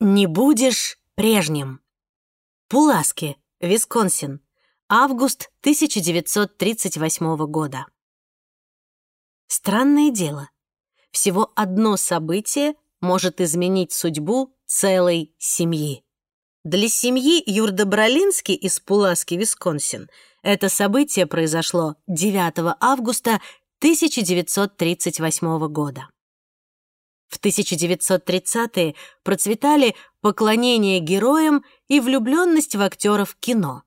Не будешь прежним. Пуласки, Висконсин. Август 1938 года. Странное дело. Всего одно событие может изменить судьбу целой семьи. Для семьи Юрда-Бролински из Пуласки, Висконсин, это событие произошло 9 августа 1938 года. В 1930-е процветали поклонение героям и влюбленность в актеров кино.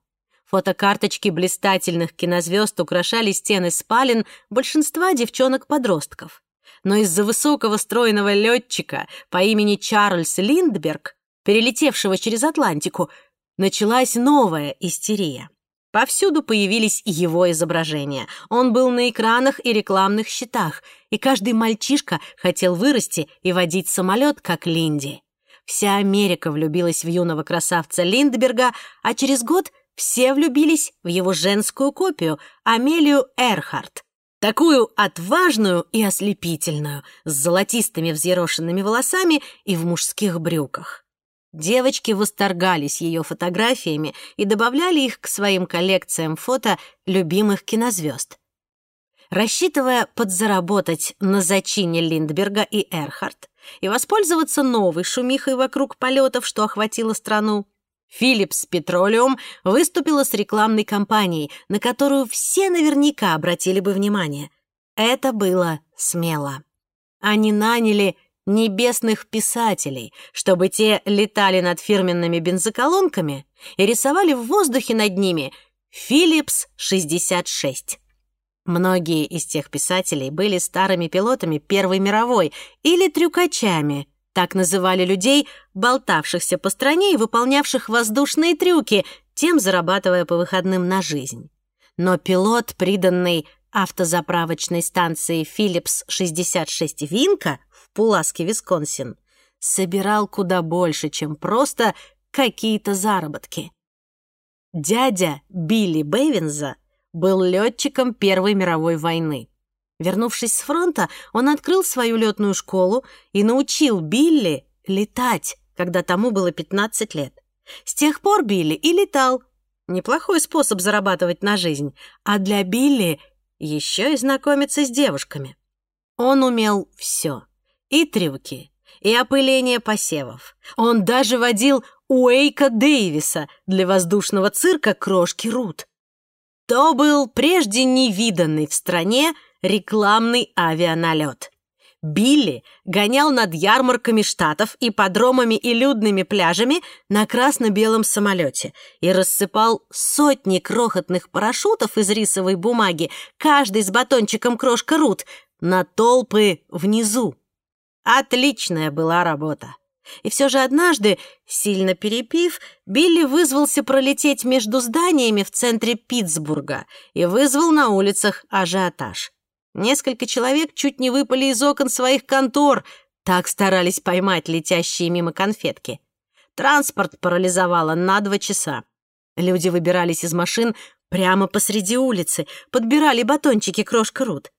Фотокарточки блистательных кинозвезд украшали стены спален большинства девчонок-подростков. Но из-за высокого стройного летчика по имени Чарльз Линдберг, перелетевшего через Атлантику, началась новая истерия. Повсюду появились его изображения. Он был на экранах и рекламных щитах, и каждый мальчишка хотел вырасти и водить самолет, как Линди. Вся Америка влюбилась в юного красавца Линдберга, а через год все влюбились в его женскую копию, Амелию Эрхарт. Такую отважную и ослепительную, с золотистыми взъерошенными волосами и в мужских брюках. Девочки восторгались ее фотографиями и добавляли их к своим коллекциям фото любимых кинозвезд. Рассчитывая подзаработать на зачине Линдберга и Эрхард и воспользоваться новой шумихой вокруг полетов, что охватило страну, Philips Petroleum выступила с рекламной кампанией, на которую все наверняка обратили бы внимание. Это было смело. Они наняли небесных писателей, чтобы те летали над фирменными бензоколонками и рисовали в воздухе над ними «Philips 66». Многие из тех писателей были старыми пилотами Первой мировой или трюкачами, так называли людей, болтавшихся по стране и выполнявших воздушные трюки, тем зарабатывая по выходным на жизнь. Но пилот, приданный автозаправочной станции Philips 66 Винка в Пуласке, Висконсин, собирал куда больше, чем просто какие-то заработки. Дядя Билли Бэйвинза был летчиком Первой мировой войны. Вернувшись с фронта, он открыл свою летную школу и научил Билли летать, когда тому было 15 лет. С тех пор Билли и летал. Неплохой способ зарабатывать на жизнь, а для Билли еще и знакомиться с девушками. Он умел все. И трюки, и опыление посевов. Он даже водил Уэйка Дэвиса для воздушного цирка «Крошки Рут». То был прежде невиданный в стране рекламный авианалет. Билли гонял над ярмарками штатов и подромами и людными пляжами на красно-белом самолете и рассыпал сотни крохотных парашютов из рисовой бумаги, каждый с батончиком крошка Рут, на толпы внизу. Отличная была работа. И все же однажды, сильно перепив, Билли вызвался пролететь между зданиями в центре Питтсбурга и вызвал на улицах ажиотаж. Несколько человек чуть не выпали из окон своих контор, так старались поймать летящие мимо конфетки. Транспорт парализовало на два часа. Люди выбирались из машин прямо посреди улицы, подбирали батончики крошка Рут.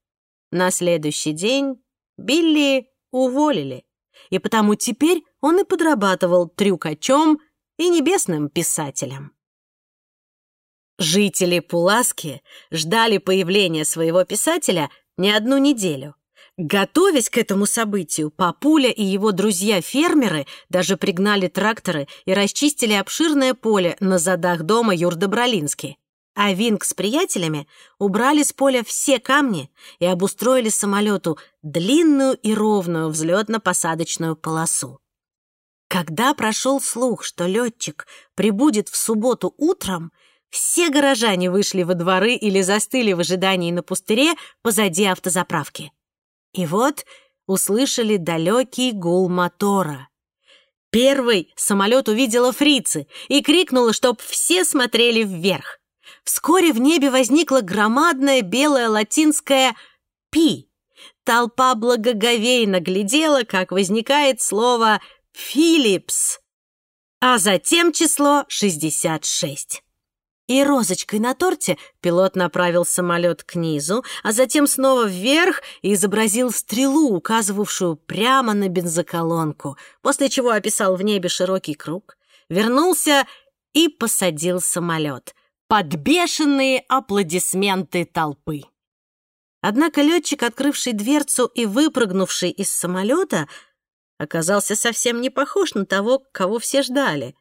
На следующий день Билли уволили, и потому теперь он и подрабатывал трюкачом и небесным писателем. Жители Пуласки ждали появления своего писателя не одну неделю. Готовясь к этому событию, Папуля и его друзья-фермеры даже пригнали тракторы и расчистили обширное поле на задах дома Юрдобролински. А Винг с приятелями убрали с поля все камни и обустроили самолету длинную и ровную взлетно-посадочную полосу. Когда прошел слух, что летчик прибудет в субботу утром, все горожане вышли во дворы или застыли в ожидании на пустыре позади автозаправки. И вот услышали далекий гул мотора. Первый самолет увидела фрицы и крикнула, чтоб все смотрели вверх. Вскоре в небе возникла громадная белая латинская «пи». Толпа благоговейно глядела, как возникает слово «Филлипс», а затем число 66. и розочкой на торте пилот направил самолет к низу, а затем снова вверх и изобразил стрелу, указывавшую прямо на бензоколонку, после чего описал в небе широкий круг, вернулся и посадил самолет под бешеные аплодисменты толпы. Однако летчик, открывший дверцу и выпрыгнувший из самолета, оказался совсем не похож на того, кого все ждали.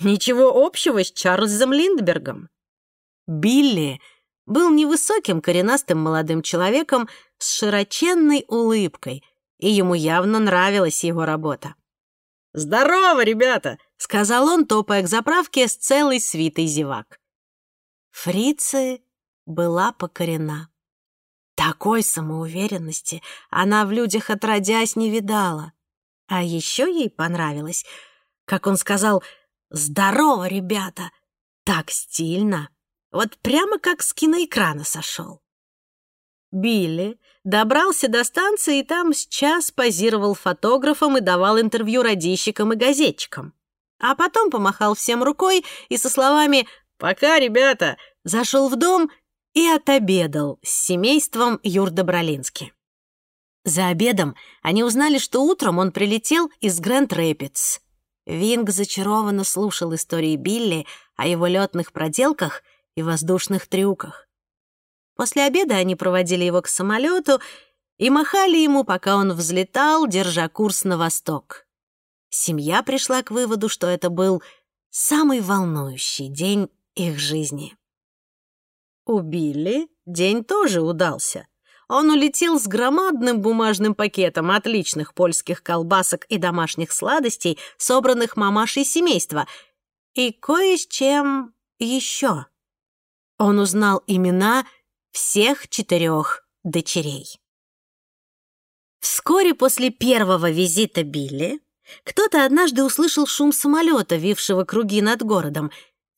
Ничего общего с Чарльзом Линдбергом. Билли был невысоким коренастым молодым человеком с широченной улыбкой, и ему явно нравилась его работа. «Здорово, ребята!» — сказал он, топая к заправке с целой свитой зевак. Фрицы была покорена. Такой самоуверенности она в людях отродясь не видала. А еще ей понравилось, как он сказал «Здорово, ребята!» Так стильно, вот прямо как с киноэкрана сошел. Билли добрался до станции и там с час позировал фотографом и давал интервью радищикам и газетчикам. А потом помахал всем рукой и со словами «Пока, ребята!» зашел в дом и отобедал с семейством Юрда-Бролински. За обедом они узнали, что утром он прилетел из Грэнд-Рэпидс. Винг зачарованно слушал истории Билли о его летных проделках и воздушных трюках. После обеда они проводили его к самолету и махали ему, пока он взлетал, держа курс на восток. Семья пришла к выводу, что это был самый волнующий день их жизни. У Билли день тоже удался. Он улетел с громадным бумажным пакетом отличных польских колбасок и домашних сладостей, собранных мамашей семейства, и кое с чем еще. Он узнал имена всех четырех дочерей. Вскоре после первого визита Билли кто-то однажды услышал шум самолета, вившего круги над городом,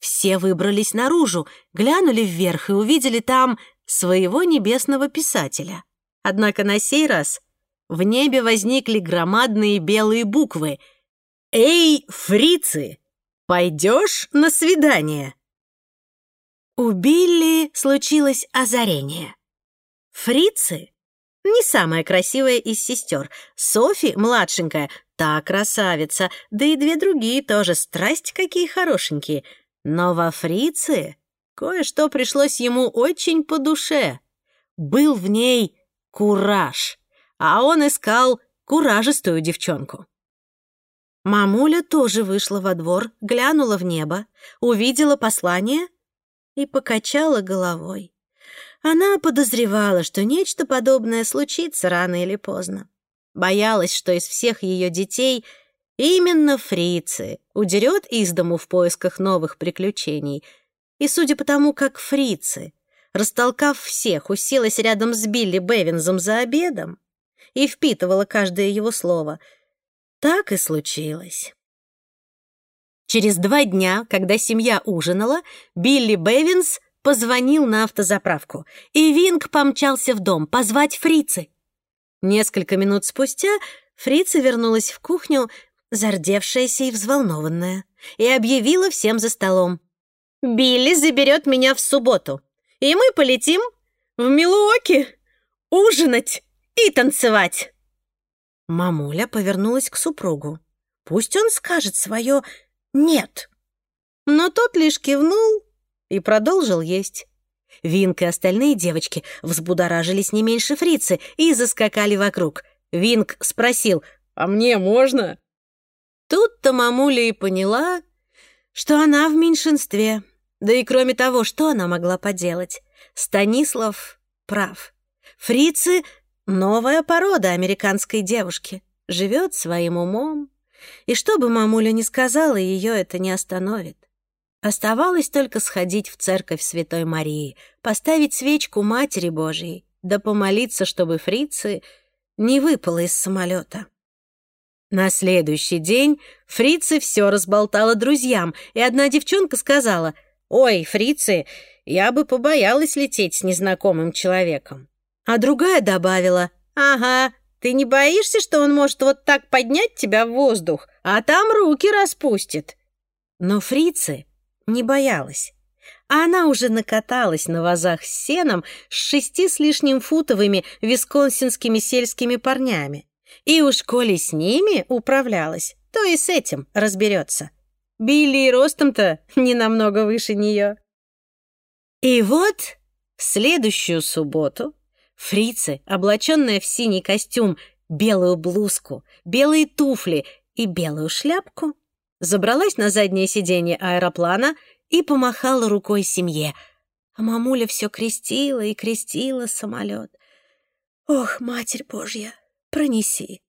все выбрались наружу, глянули вверх и увидели там своего небесного писателя. Однако на сей раз в небе возникли громадные белые буквы «Эй, фрицы, пойдешь на свидание?» У Билли случилось озарение. Фрицы — не самая красивая из сестер. Софи, младшенькая, та красавица, да и две другие тоже, страсть какие хорошенькие — но во фрице кое-что пришлось ему очень по душе. Был в ней кураж, а он искал куражистую девчонку. Мамуля тоже вышла во двор, глянула в небо, увидела послание и покачала головой. Она подозревала, что нечто подобное случится рано или поздно. Боялась, что из всех ее детей — Именно фрицы удерет из дому в поисках новых приключений. И судя по тому, как фрицы, растолкав всех, уселась рядом с Билли Бевинзом за обедом и впитывала каждое его слово, так и случилось. Через два дня, когда семья ужинала, Билли Бевинс позвонил на автозаправку, и Винг помчался в дом позвать фрицы. Несколько минут спустя Фрица вернулась в кухню, зардевшаяся и взволнованная, и объявила всем за столом. «Билли заберет меня в субботу, и мы полетим в Милуоки ужинать и танцевать». Мамуля повернулась к супругу. Пусть он скажет свое «нет». Но тот лишь кивнул и продолжил есть. Винк и остальные девочки взбудоражились не меньше фрицы и заскакали вокруг. Винк спросил «А мне можно?» Тут-то мамуля и поняла, что она в меньшинстве. Да и кроме того, что она могла поделать? Станислав прав. Фрицы — новая порода американской девушки. Живет своим умом. И что бы мамуля ни сказала, ее это не остановит. Оставалось только сходить в церковь Святой Марии, поставить свечку Матери Божией, да помолиться, чтобы фрицы не выпало из самолета. На следующий день фрицы все разболтала друзьям, и одна девчонка сказала, «Ой, фрицы, я бы побоялась лететь с незнакомым человеком». А другая добавила, «Ага, ты не боишься, что он может вот так поднять тебя в воздух, а там руки распустит?» Но фрицы не боялась. а она уже накаталась на вазах с сеном с шести с лишним футовыми висконсинскими сельскими парнями. И уж коли с ними управлялась, то и с этим разберется. Билли и ростом-то не намного выше нее. И вот в следующую субботу фрицы, облаченная в синий костюм, белую блузку, белые туфли и белую шляпку, забралась на заднее сиденье аэроплана и помахала рукой семье. А мамуля все крестила и крестила самолет. Ох, Матерь Божья, пронеси.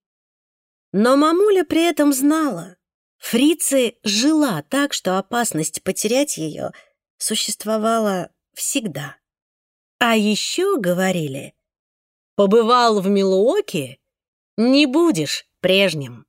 Но мамуля при этом знала. Фрицы жила так, что опасность потерять ее существовала всегда. А еще говорили, побывал в Милуоке, не будешь прежним.